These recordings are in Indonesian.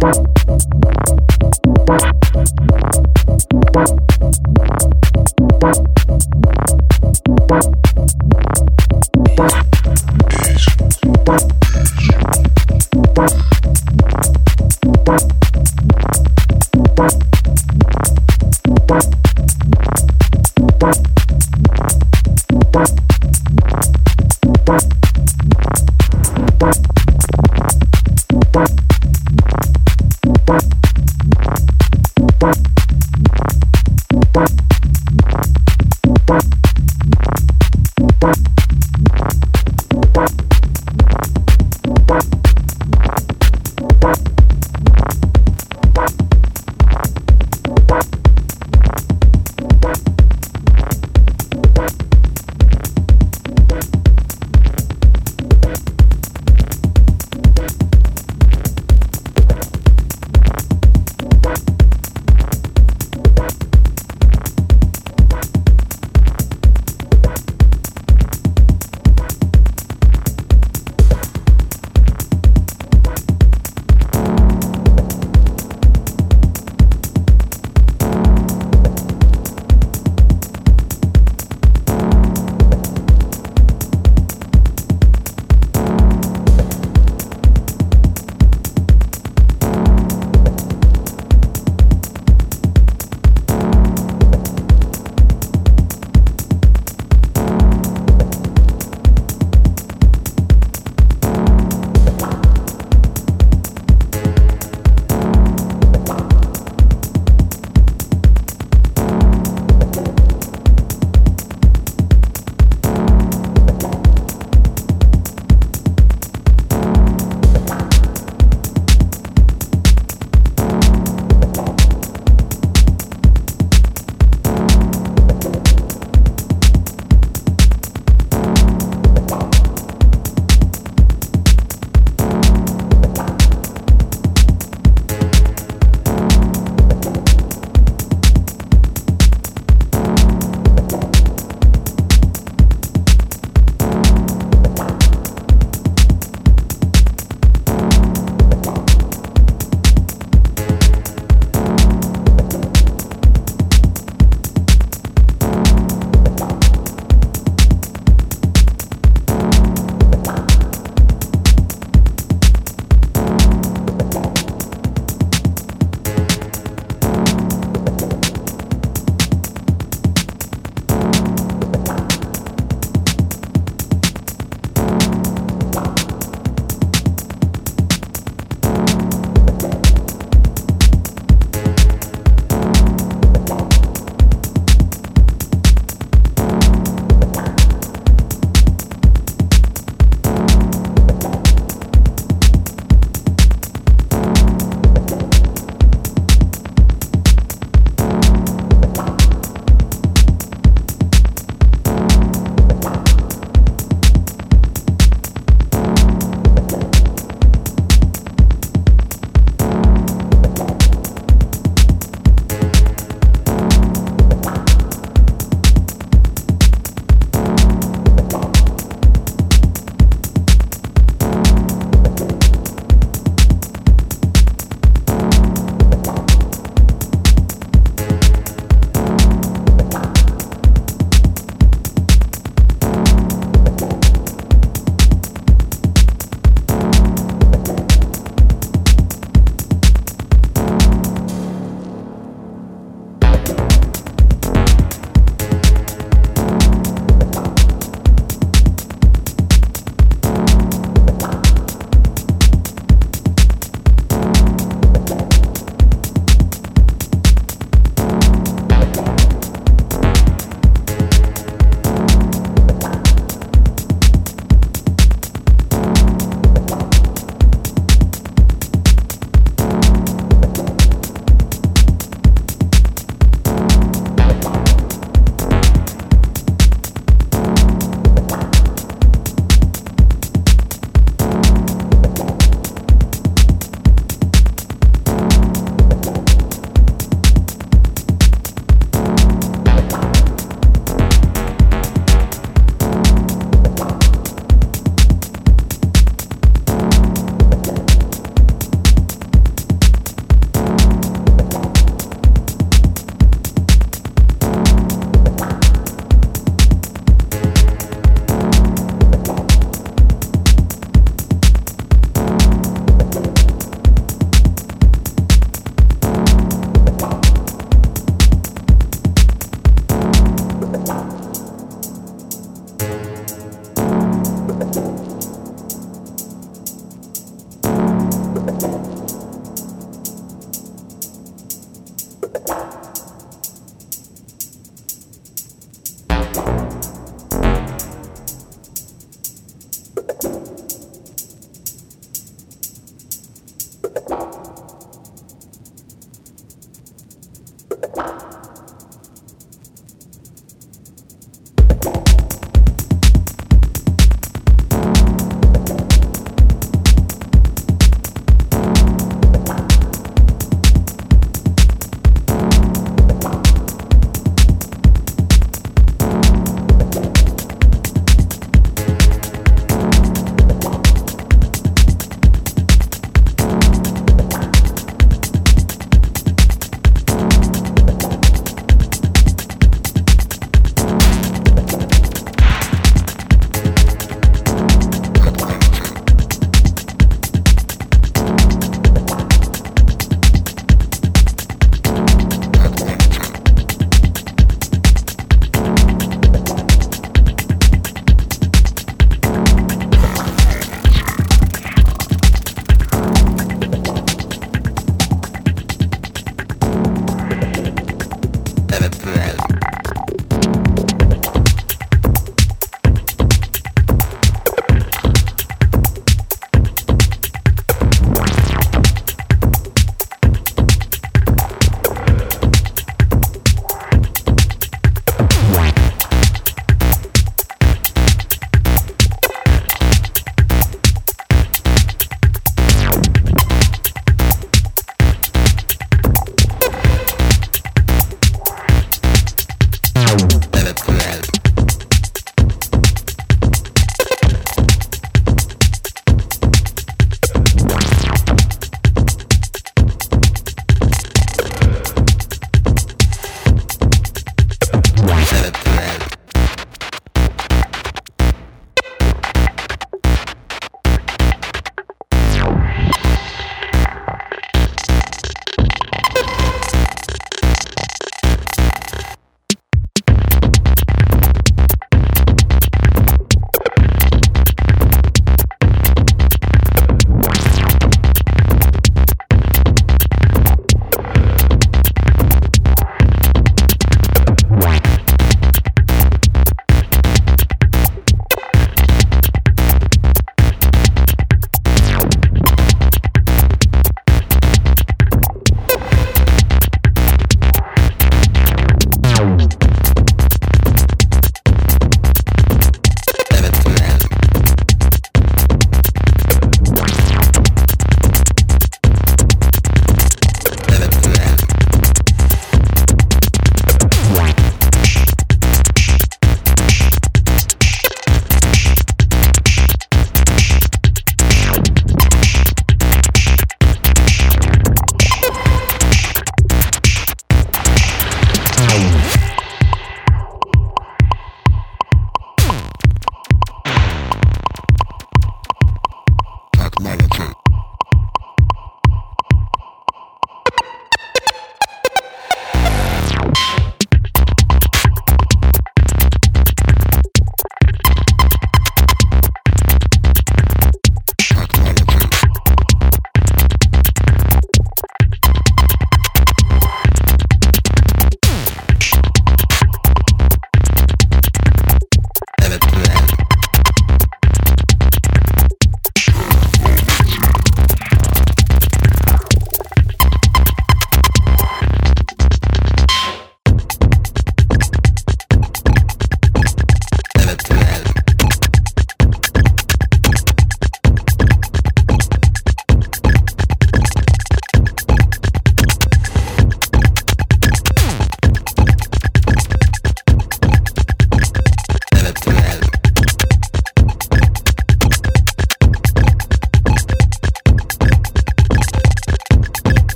Bye.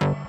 Thank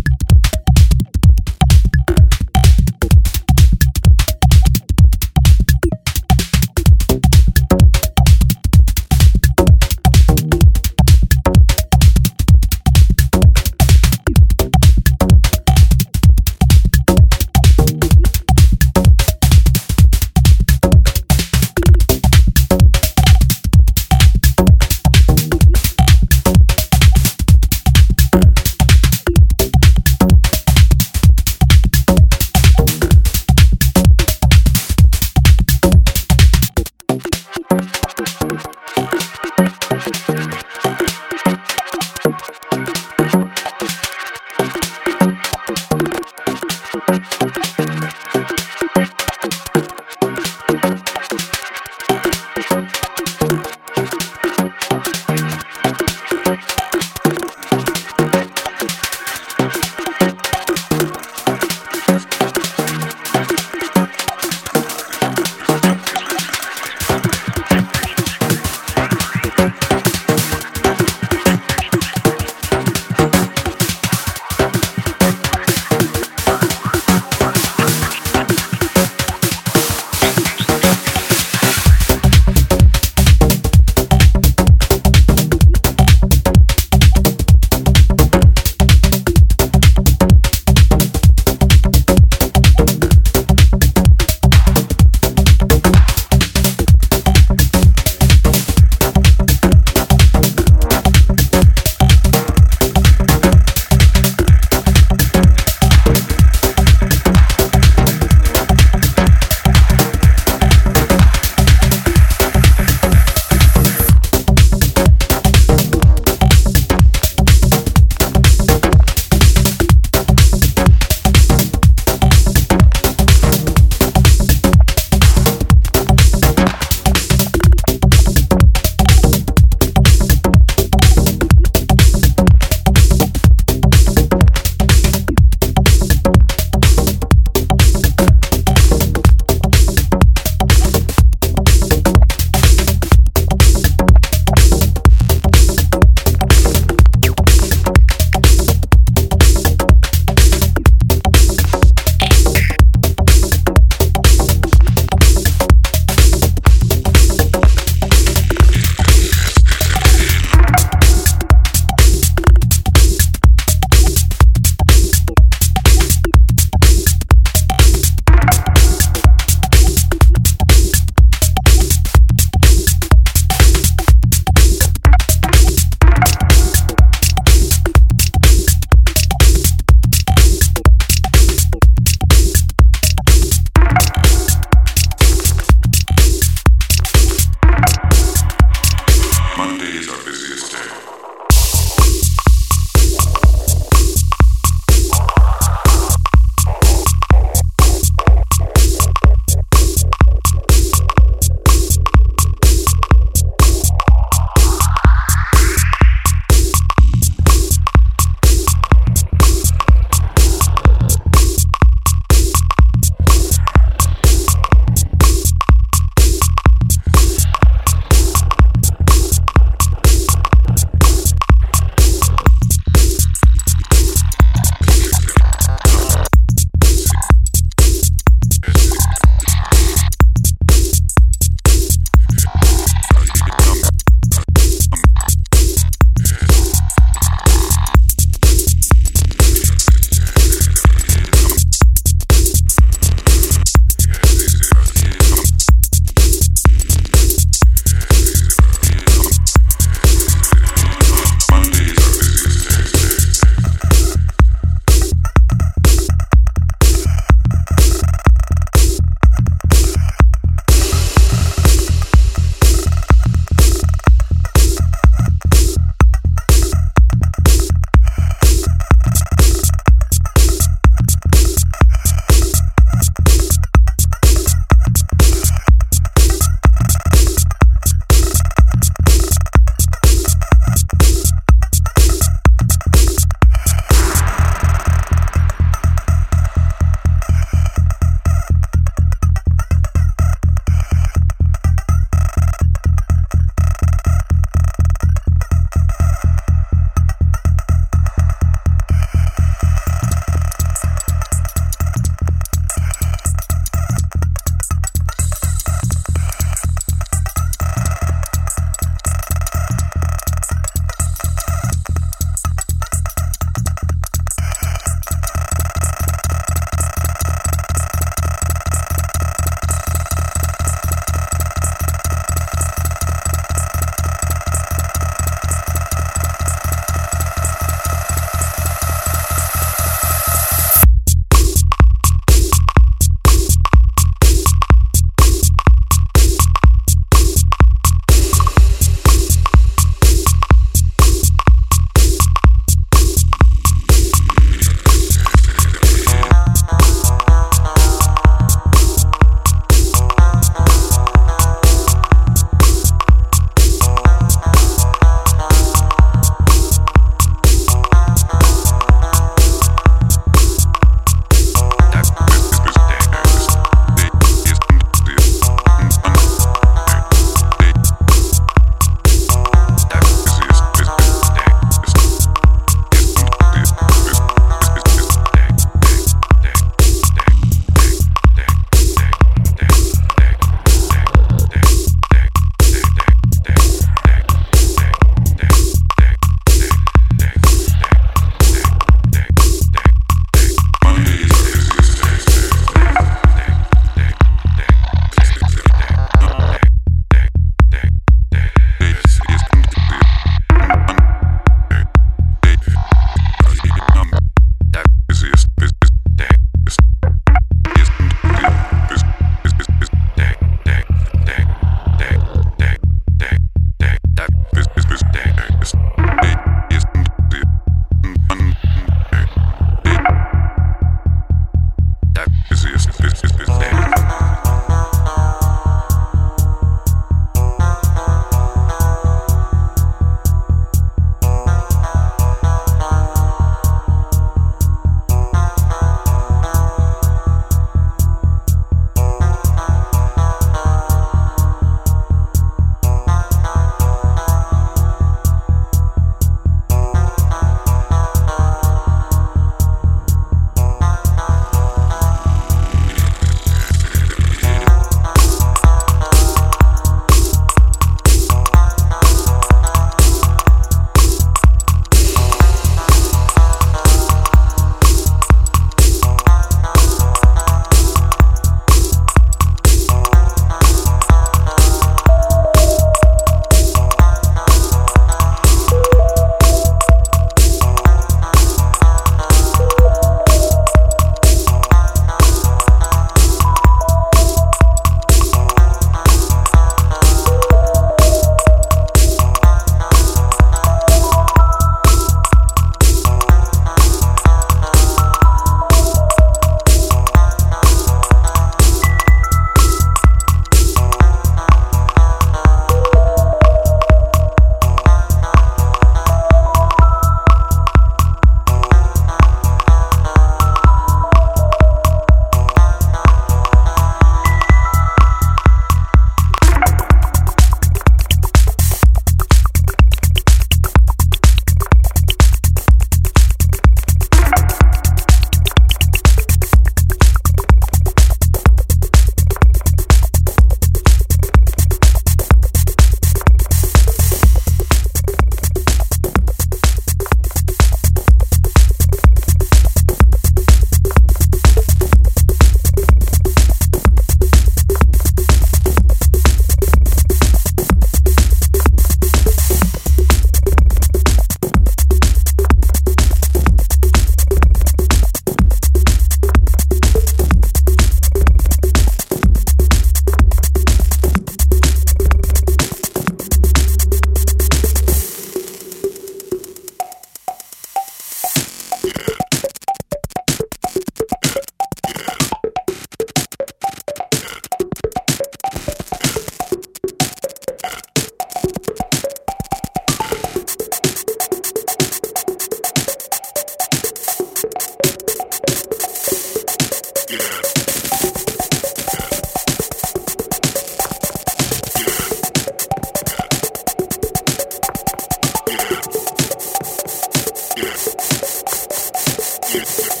Yes.